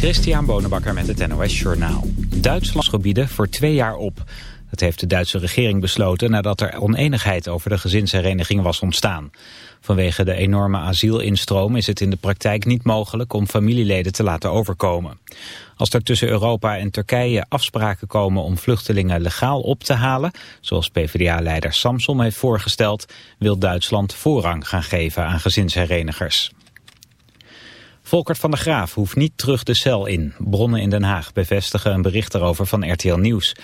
Christian Bonenbakker met het NOS Journaal. Duitsland gebieden voor twee jaar op. Dat heeft de Duitse regering besloten nadat er oneenigheid over de gezinshereniging was ontstaan. Vanwege de enorme asielinstroom is het in de praktijk niet mogelijk om familieleden te laten overkomen. Als er tussen Europa en Turkije afspraken komen om vluchtelingen legaal op te halen, zoals PvdA-leider Samson heeft voorgesteld, wil Duitsland voorrang gaan geven aan gezinsherenigers. Volkert van der Graaf hoeft niet terug de cel in. Bronnen in Den Haag bevestigen een bericht daarover van RTL Nieuws.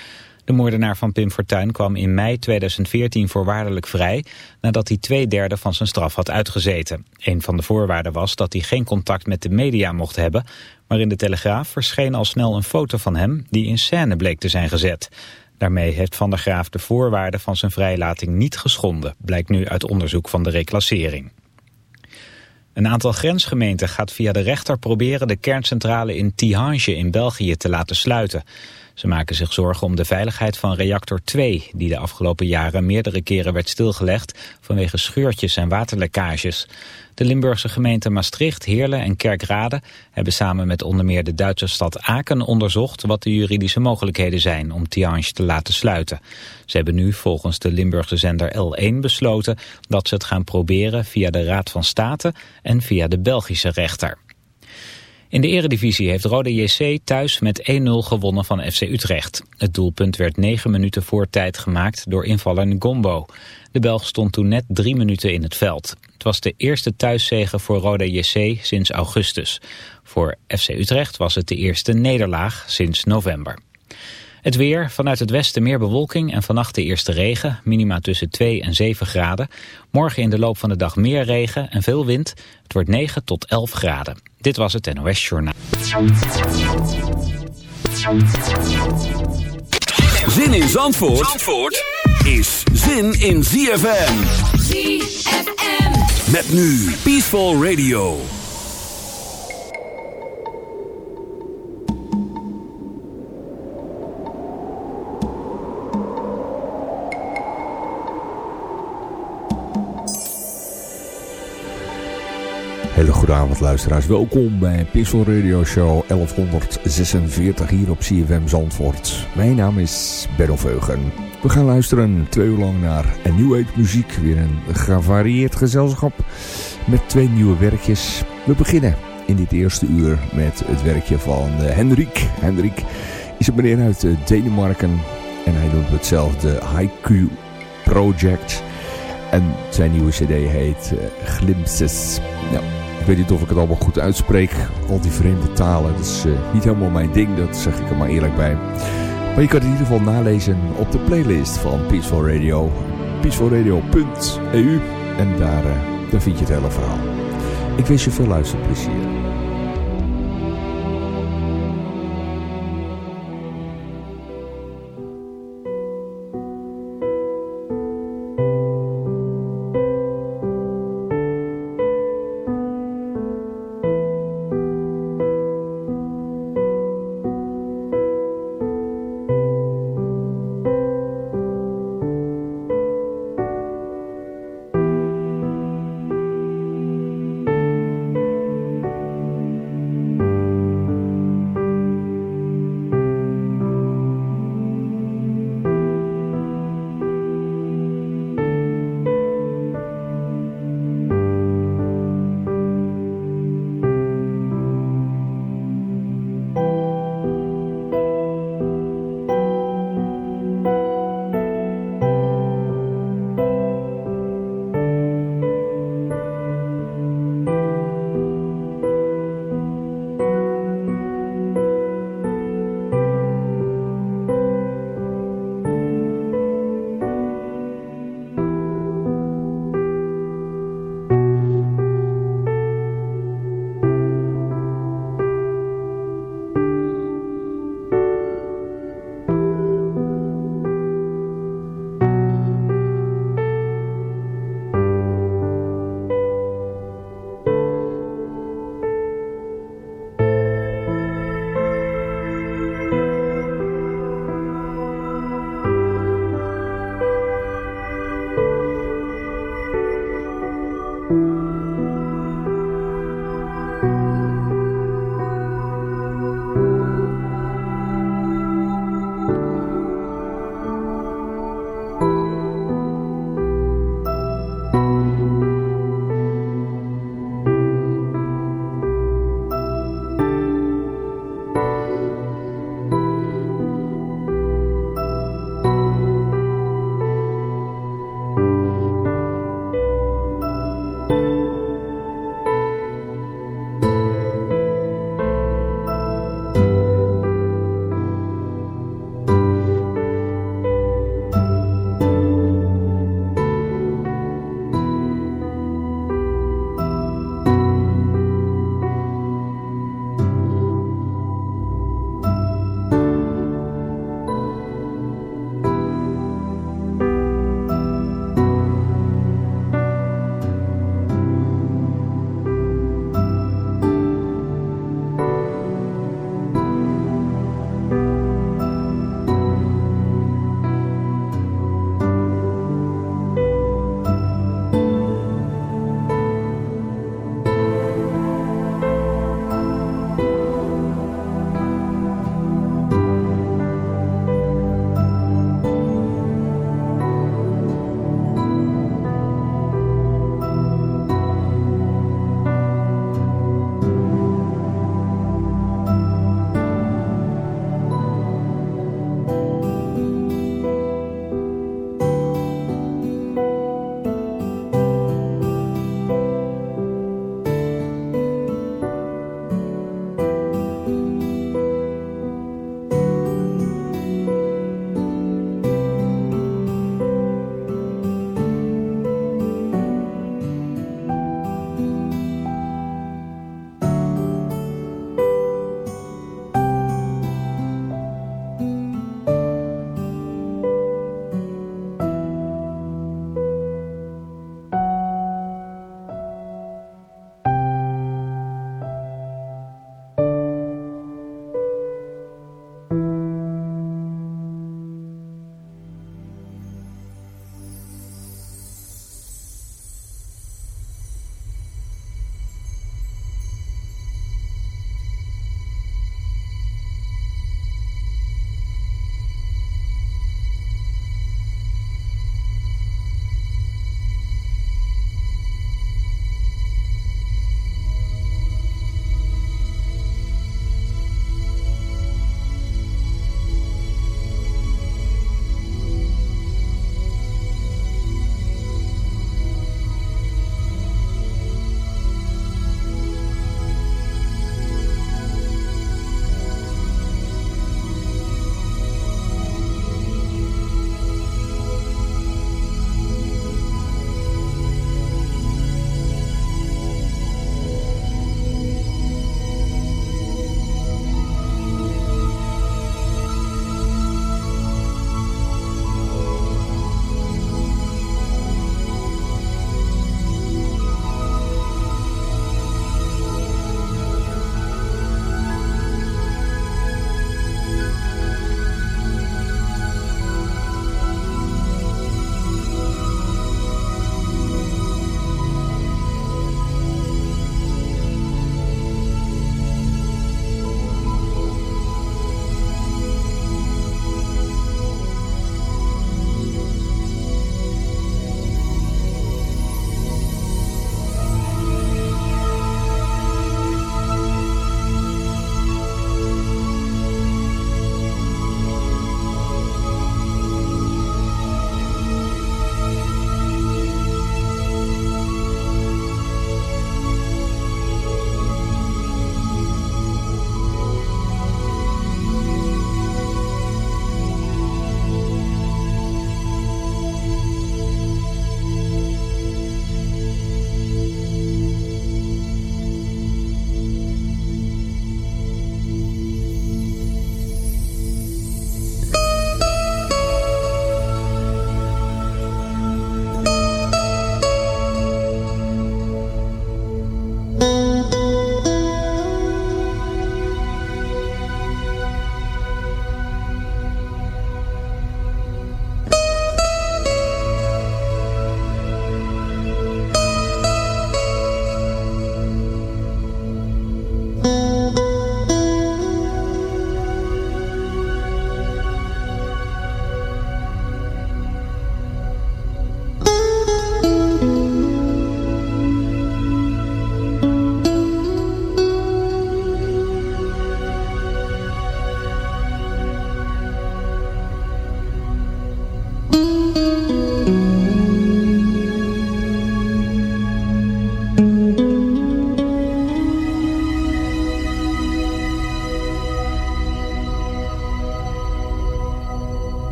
De moordenaar van Pim Fortuyn kwam in mei 2014 voorwaardelijk vrij... nadat hij twee derde van zijn straf had uitgezeten. Een van de voorwaarden was dat hij geen contact met de media mocht hebben... maar in de Telegraaf verscheen al snel een foto van hem... die in scène bleek te zijn gezet. Daarmee heeft Van der Graaf de voorwaarden van zijn vrijlating niet geschonden... blijkt nu uit onderzoek van de reclassering. Een aantal grensgemeenten gaat via de rechter proberen de kerncentrale in Tihange in België te laten sluiten. Ze maken zich zorgen om de veiligheid van reactor 2, die de afgelopen jaren meerdere keren werd stilgelegd vanwege scheurtjes en waterlekkages. De Limburgse gemeenten Maastricht, Heerlen en Kerkrade hebben samen met onder meer de Duitse stad Aken onderzocht wat de juridische mogelijkheden zijn om Tihange te laten sluiten. Ze hebben nu volgens de Limburgse zender L1 besloten dat ze het gaan proberen via de Raad van State en via de Belgische rechter. In de eredivisie heeft Rode JC thuis met 1-0 gewonnen van FC Utrecht. Het doelpunt werd 9 minuten voor tijd gemaakt door invaller Ngombo. De Belg stond toen net drie minuten in het veld. Het was de eerste thuiszege voor Rode JC sinds augustus. Voor FC Utrecht was het de eerste nederlaag sinds november. Het weer, vanuit het westen meer bewolking en vannacht de eerste regen. Minima tussen 2 en 7 graden. Morgen in de loop van de dag meer regen en veel wind. Het wordt 9 tot 11 graden. Dit was het NOS Journaal. Zin in Zandvoort, Zandvoort is zin in ZFM. ZFM. Met nu Peaceful Radio. Hele goede avond luisteraars. Welkom bij Pixel Radio Show 1146 hier op CFM Zandvoort. Mijn naam is Benno Veugen. We gaan luisteren twee uur lang naar een New Age muziek. Weer een gevarieerd gezelschap met twee nieuwe werkjes. We beginnen in dit eerste uur met het werkje van uh, Hendrik. Hendrik is een meneer uit uh, Denemarken en hij doet hetzelfde Haiku Project. En zijn nieuwe cd heet uh, Glimpses. Nou, weet niet of ik het allemaal goed uitspreek. Al die vreemde talen. Dat is uh, niet helemaal mijn ding. Dat zeg ik er maar eerlijk bij. Maar je kan het in ieder geval nalezen op de playlist van Peaceful Radio. peacefulradio.eu En daar, uh, daar vind je het hele verhaal. Ik wens je veel luisterplezier.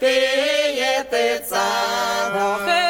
Be te țară. Oh.